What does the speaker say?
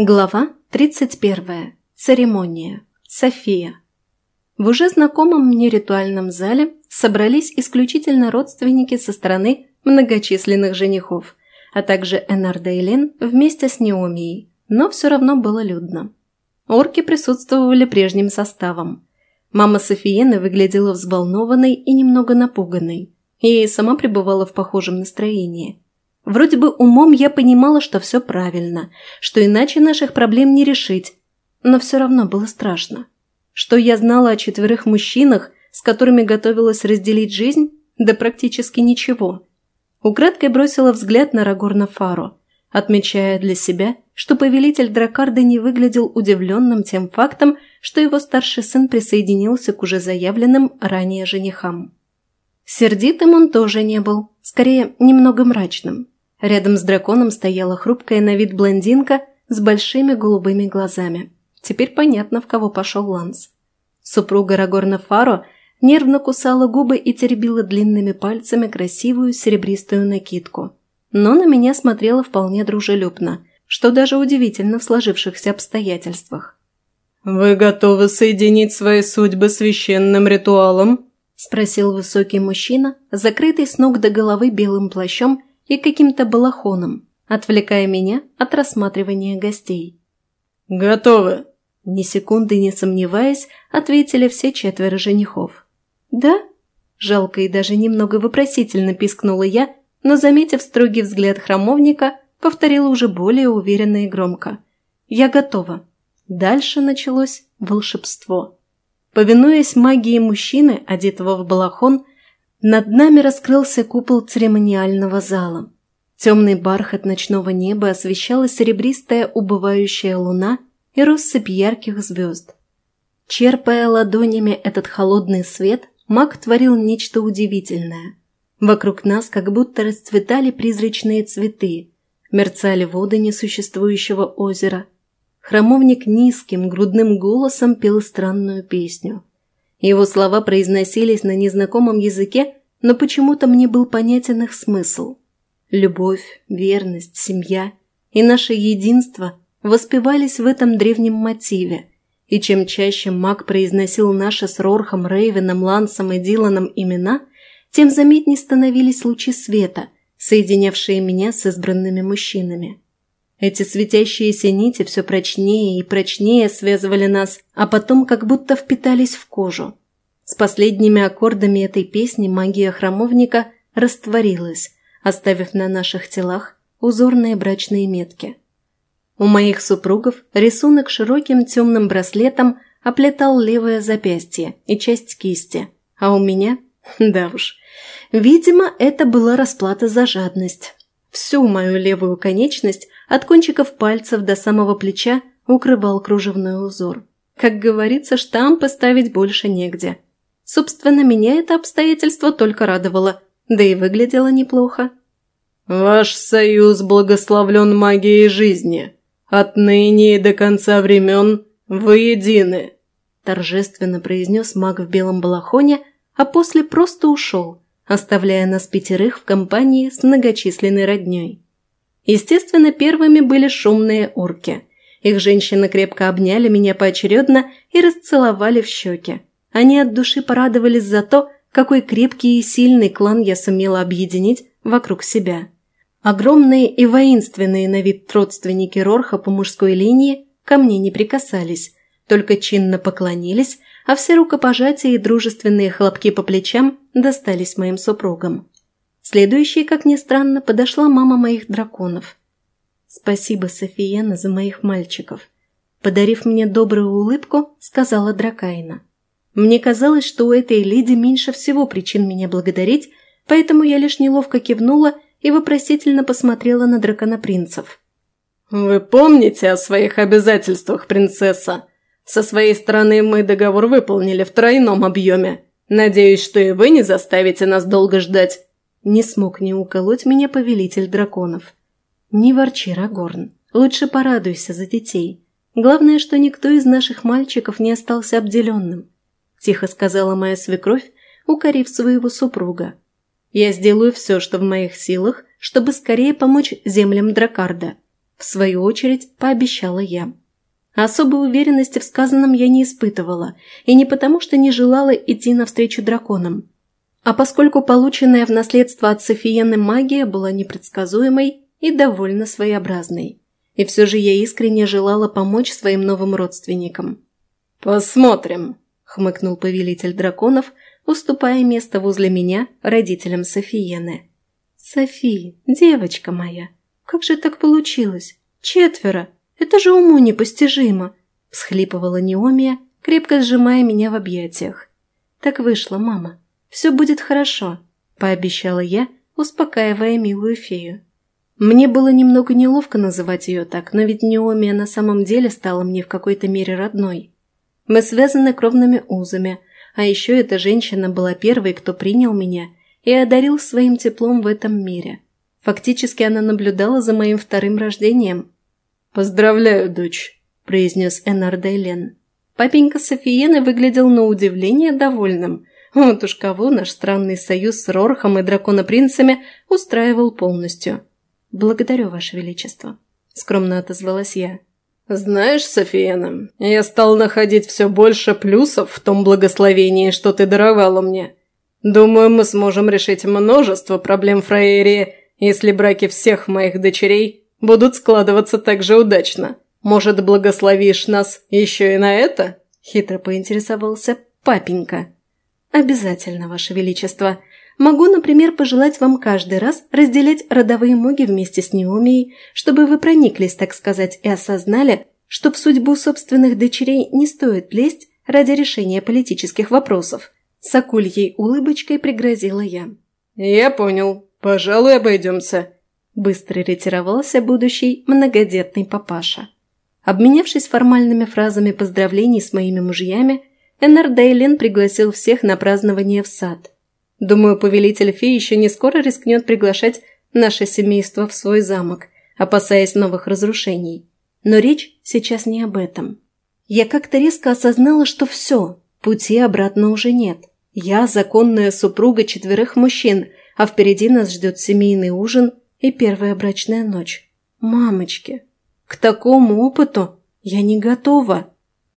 Глава 31. Церемония. София. В уже знакомом мне ритуальном зале собрались исключительно родственники со стороны многочисленных женихов, а также Энар Дейлин вместе с Неомией, но все равно было людно. Орки присутствовали прежним составом. Мама Софиены выглядела взволнованной и немного напуганной. Я и сама пребывала в похожем настроении – Вроде бы умом я понимала, что все правильно, что иначе наших проблем не решить, но все равно было страшно. Что я знала о четверых мужчинах, с которыми готовилась разделить жизнь, да практически ничего. Украдкой бросила взгляд на Рагорна Фару, отмечая для себя, что повелитель Дракарда не выглядел удивленным тем фактом, что его старший сын присоединился к уже заявленным ранее женихам. Сердитым он тоже не был, скорее, немного мрачным. Рядом с драконом стояла хрупкая на вид блондинка с большими голубыми глазами. Теперь понятно, в кого пошел Ланс. Супруга Рагорна Фаро нервно кусала губы и теребила длинными пальцами красивую серебристую накидку. Но на меня смотрела вполне дружелюбно, что даже удивительно в сложившихся обстоятельствах. «Вы готовы соединить свои судьбы священным ритуалом?» – спросил высокий мужчина, закрытый с ног до головы белым плащом и каким-то балахоном, отвлекая меня от рассматривания гостей. «Готовы!» Ни секунды не сомневаясь, ответили все четверо женихов. «Да?» Жалко и даже немного вопросительно пискнула я, но, заметив строгий взгляд храмовника, повторила уже более уверенно и громко. «Я готова». Дальше началось волшебство. Повинуясь магии мужчины, одетого в балахон, над нами раскрылся купол церемониального зала. Темный бархат ночного неба освещала серебристая убывающая луна и россыпь ярких звезд. Черпая ладонями этот холодный свет, маг творил нечто удивительное. Вокруг нас как будто расцветали призрачные цветы, мерцали воды несуществующего озера. Храмовник низким, грудным голосом пел странную песню. Его слова произносились на незнакомом языке, но почему-то мне был понятен их смысл. Любовь, верность, семья и наше единство воспевались в этом древнем мотиве, и чем чаще маг произносил наши с Рорхом, Рейвеном, Лансом и Диланом имена, тем заметнее становились лучи света, соединявшие меня с избранными мужчинами. Эти светящиеся нити все прочнее и прочнее связывали нас, а потом как будто впитались в кожу. С последними аккордами этой песни магия храмовника растворилась, оставив на наших телах узорные брачные метки. У моих супругов рисунок широким темным браслетом оплетал левое запястье и часть кисти, а у меня, да уж, видимо, это была расплата за жадность. Всю мою левую конечность от кончиков пальцев до самого плеча укрывал кружевной узор. Как говорится, штамп поставить больше негде. Собственно, меня это обстоятельство только радовало, да и выглядело неплохо. «Ваш союз благословлен магией жизни. Отныне и до конца времен вы едины», торжественно произнес маг в белом балахоне, а после просто ушел, оставляя нас пятерых в компании с многочисленной родней. Естественно, первыми были шумные орки. Их женщины крепко обняли меня поочередно и расцеловали в щеки. Они от души порадовались за то, какой крепкий и сильный клан я сумела объединить вокруг себя. Огромные и воинственные на вид родственники Рорха по мужской линии ко мне не прикасались, только чинно поклонились а все рукопожатия и дружественные хлопки по плечам достались моим супругам. Следующей, как ни странно, подошла мама моих драконов. «Спасибо, Софиена, за моих мальчиков», Подарив мне добрую улыбку, сказала Дракайна. Мне казалось, что у этой леди меньше всего причин меня благодарить, поэтому я лишь неловко кивнула и вопросительно посмотрела на драконопринцев. «Вы помните о своих обязательствах, принцесса?» Со своей стороны мы договор выполнили в тройном объеме. Надеюсь, что и вы не заставите нас долго ждать». Не смог не уколоть меня повелитель драконов. «Не ворчи, Рагорн. Лучше порадуйся за детей. Главное, что никто из наших мальчиков не остался обделенным. – тихо сказала моя свекровь, укорив своего супруга. «Я сделаю все, что в моих силах, чтобы скорее помочь землям Дракарда», – в свою очередь пообещала я. Особой уверенности в сказанном я не испытывала, и не потому, что не желала идти навстречу драконам, а поскольку полученная в наследство от Софиены магия была непредсказуемой и довольно своеобразной. И все же я искренне желала помочь своим новым родственникам. «Посмотрим», – хмыкнул повелитель драконов, уступая место возле меня родителям Софиены. «Софи, девочка моя, как же так получилось? Четверо! Это же уму непостижимо!» – всхлипывала Неомия, крепко сжимая меня в объятиях. «Так вышло, мама. Все будет хорошо», – пообещала я, успокаивая милую фею. Мне было немного неловко называть ее так, но ведь Неомия на самом деле стала мне в какой-то мере родной. Мы связаны кровными узами, а еще эта женщина была первой, кто принял меня и одарил своим теплом в этом мире. Фактически она наблюдала за моим вторым рождением. «Поздравляю, дочь», – произнес Энар Дейлен. Папенька Софиены выглядел на удивление довольным. Вот уж кого наш странный союз с Рорхом и драконопринцами устраивал полностью. «Благодарю, Ваше Величество», – скромно отозвалась я. «Знаешь, Софиена, я стал находить все больше плюсов в том благословении, что ты даровала мне. Думаю, мы сможем решить множество проблем Фраерии, если браки всех моих дочерей будут складываться так же удачно. Может, благословишь нас еще и на это?» – хитро поинтересовался папенька. «Обязательно, Ваше Величество. Могу, например, пожелать вам каждый раз разделять родовые моги вместе с Неомией, чтобы вы прониклись, так сказать, и осознали, что в судьбу собственных дочерей не стоит лезть ради решения политических вопросов. С акульей улыбочкой пригрозила я. «Я понял. Пожалуй, обойдемся», – быстро ретировался будущий многодетный папаша. Обменявшись формальными фразами поздравлений с моими мужьями, Эннер Дейлен пригласил всех на празднование в сад – Думаю, повелитель фей еще не скоро рискнет приглашать наше семейство в свой замок, опасаясь новых разрушений. Но речь сейчас не об этом. Я как-то резко осознала, что все, пути обратно уже нет. Я законная супруга четверых мужчин, а впереди нас ждет семейный ужин и первая брачная ночь. Мамочки, к такому опыту я не готова.